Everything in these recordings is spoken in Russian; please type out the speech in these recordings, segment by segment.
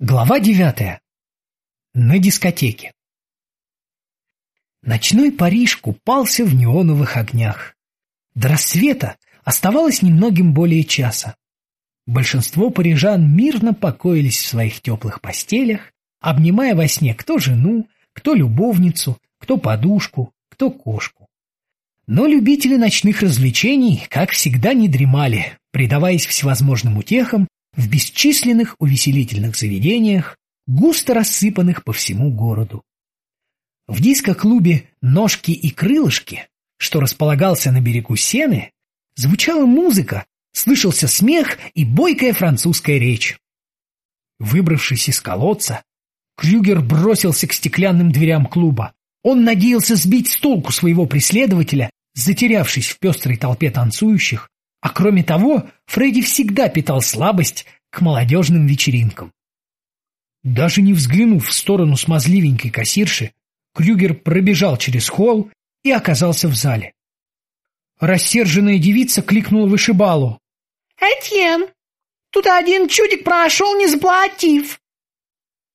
Глава девятая. На дискотеке. Ночной Париж купался в неоновых огнях. До рассвета оставалось немногим более часа. Большинство парижан мирно покоились в своих теплых постелях, обнимая во сне кто жену, кто любовницу, кто подушку, кто кошку. Но любители ночных развлечений, как всегда, не дремали, предаваясь всевозможным утехам в бесчисленных увеселительных заведениях, густо рассыпанных по всему городу. В диско-клубе «Ножки и крылышки», что располагался на берегу Сены, звучала музыка, слышался смех и бойкая французская речь. Выбравшись из колодца, Крюгер бросился к стеклянным дверям клуба. Он надеялся сбить с толку своего преследователя, затерявшись в пестрой толпе танцующих, а кроме того, Фредди всегда питал слабость к молодежным вечеринкам. Даже не взглянув в сторону смазливенькой кассирши, Крюгер пробежал через холл и оказался в зале. Рассерженная девица кликнула вышибалу. «Этьен, тут один чудик прошел, не заплатив».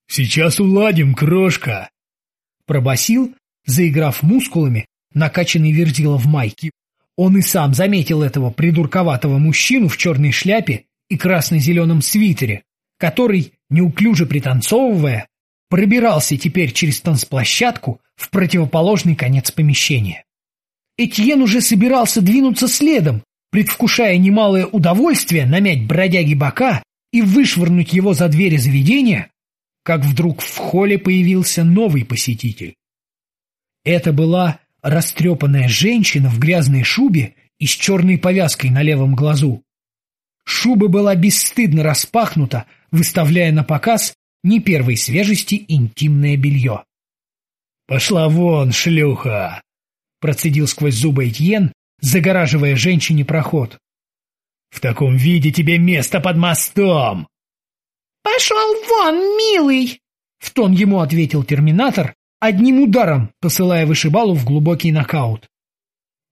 «Сейчас уладим, крошка!» Пробасил, заиграв мускулами, накачанный верзила в майке, он и сам заметил этого придурковатого мужчину в черной шляпе и красно-зеленом свитере, который, неуклюже пританцовывая, пробирался теперь через танцплощадку в противоположный конец помещения. Этьен уже собирался двинуться следом, предвкушая немалое удовольствие намять бродяги бока и вышвырнуть его за двери заведения, как вдруг в холле появился новый посетитель. Это была растрепанная женщина в грязной шубе и с черной повязкой на левом глазу. Шуба была бесстыдно распахнута, выставляя на показ не первой свежести интимное белье. «Пошла вон, шлюха!» — процедил сквозь зубы Этьен, загораживая женщине проход. «В таком виде тебе место под мостом!» «Пошел вон, милый!» — в тон ему ответил терминатор, одним ударом посылая вышибалу в глубокий нокаут.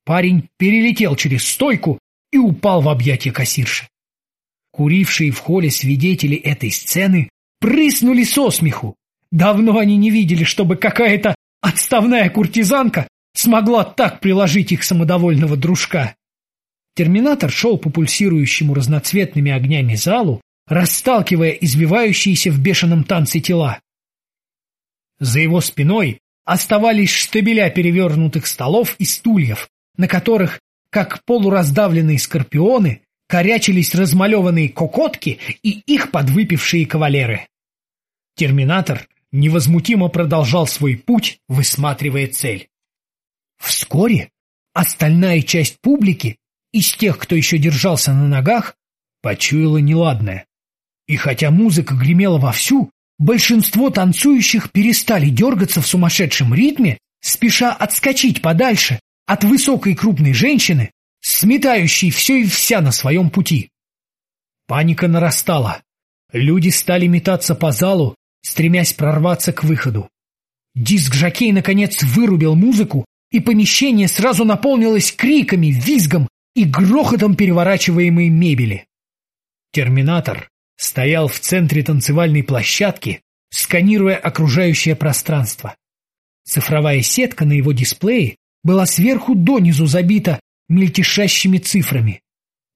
Парень перелетел через стойку и упал в объятия кассирши. Курившие в холле свидетели этой сцены прыснули со смеху. Давно они не видели, чтобы какая-то отставная куртизанка смогла так приложить их самодовольного дружка. Терминатор шел по пульсирующему разноцветными огнями залу, расталкивая извивающиеся в бешеном танце тела. За его спиной оставались штабеля перевернутых столов и стульев, на которых, как полураздавленные скорпионы, корячились размалеванные кокотки и их подвыпившие кавалеры. Терминатор невозмутимо продолжал свой путь, высматривая цель. Вскоре остальная часть публики, из тех, кто еще держался на ногах, почуяла неладное. И хотя музыка гремела вовсю, Большинство танцующих перестали дергаться в сумасшедшем ритме, спеша отскочить подальше от высокой крупной женщины, сметающей все и вся на своем пути. Паника нарастала. Люди стали метаться по залу, стремясь прорваться к выходу. Диск-жокей, наконец, вырубил музыку, и помещение сразу наполнилось криками, визгом и грохотом переворачиваемой мебели. Терминатор стоял в центре танцевальной площадки, сканируя окружающее пространство. Цифровая сетка на его дисплее была сверху донизу забита мельтешащими цифрами.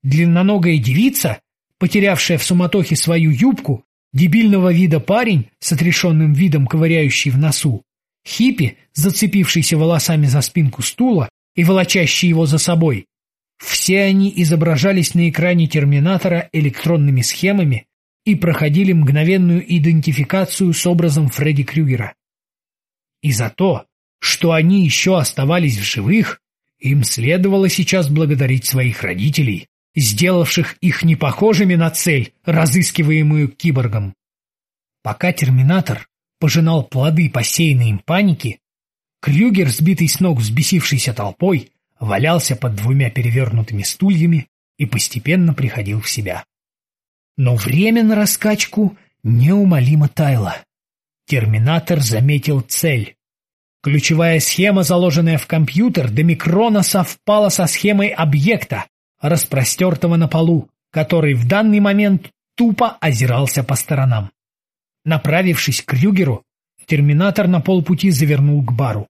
Длинноногая девица, потерявшая в суматохе свою юбку, дебильного вида парень с отрешенным видом ковыряющий в носу, хиппи, зацепившийся волосами за спинку стула и волочащий его за собой. Все они изображались на экране терминатора электронными схемами и проходили мгновенную идентификацию с образом Фредди Крюгера. И за то, что они еще оставались в живых, им следовало сейчас благодарить своих родителей, сделавших их непохожими на цель, разыскиваемую киборгом. Пока Терминатор пожинал плоды посеянной им паники, Крюгер, сбитый с ног взбесившейся толпой, валялся под двумя перевернутыми стульями и постепенно приходил в себя. Но время на раскачку неумолимо таяло. Терминатор заметил цель. Ключевая схема, заложенная в компьютер, до микрона совпала со схемой объекта, распростертого на полу, который в данный момент тупо озирался по сторонам. Направившись к Крюгеру, терминатор на полпути завернул к бару.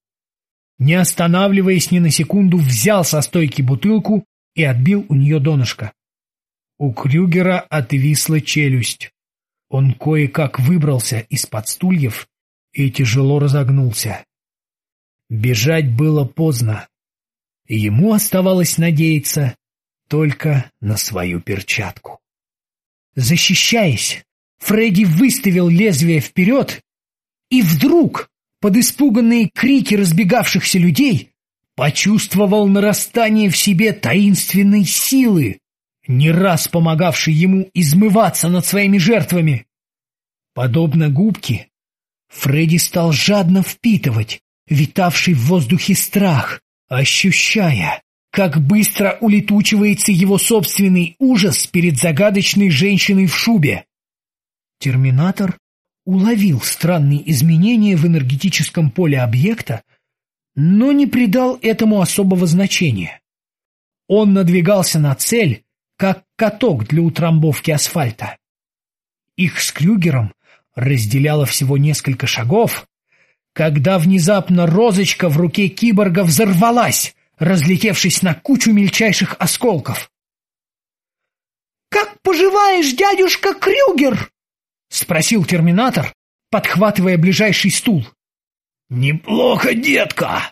Не останавливаясь ни на секунду, взял со стойки бутылку и отбил у нее донышко. У Крюгера отвисла челюсть. Он кое-как выбрался из-под стульев и тяжело разогнулся. Бежать было поздно. Ему оставалось надеяться только на свою перчатку. Защищаясь, Фредди выставил лезвие вперед, и вдруг, под испуганные крики разбегавшихся людей, почувствовал нарастание в себе таинственной силы, не раз помогавшей ему измываться над своими жертвами. Подобно губке, Фредди стал жадно впитывать витавший в воздухе страх, ощущая, как быстро улетучивается его собственный ужас перед загадочной женщиной в шубе. Терминатор уловил странные изменения в энергетическом поле объекта, но не придал этому особого значения. Он надвигался на цель, как каток для утрамбовки асфальта. Их с Крюгером разделяло всего несколько шагов, когда внезапно розочка в руке киборга взорвалась, разлетевшись на кучу мельчайших осколков. «Как поживаешь, дядюшка Крюгер?» — спросил терминатор, подхватывая ближайший стул. «Неплохо, детка!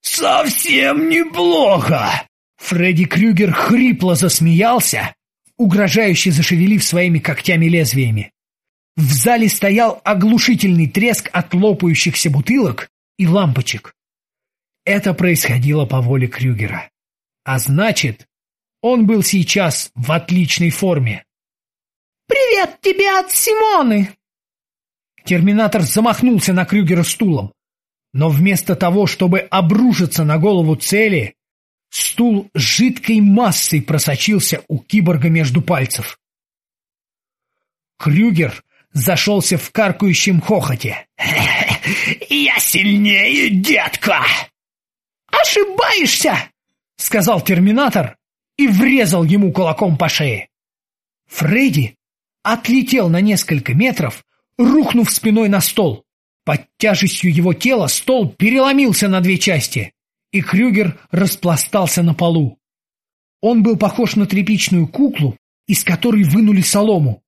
Совсем неплохо!» Фредди Крюгер хрипло засмеялся, угрожающе зашевелив своими когтями-лезвиями. В зале стоял оглушительный треск от лопающихся бутылок и лампочек. Это происходило по воле Крюгера. А значит, он был сейчас в отличной форме. «Привет тебе от Симоны!» Терминатор замахнулся на Крюгера стулом, но вместо того, чтобы обрушиться на голову цели, стул с жидкой массой просочился у киборга между пальцев. Крюгер зашелся в каркающем хохоте. «Я сильнее, детка!» «Ошибаешься!» — сказал терминатор и врезал ему кулаком по шее. Фредди отлетел на несколько метров, рухнув спиной на стол. Под тяжестью его тела стол переломился на две части, и Крюгер распластался на полу. Он был похож на тряпичную куклу, из которой вынули солому.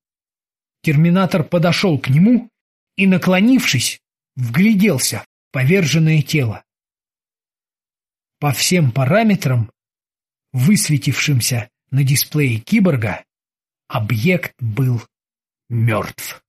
Терминатор подошел к нему и, наклонившись, вгляделся в поверженное тело. По всем параметрам, высветившимся на дисплее киборга, объект был мертв.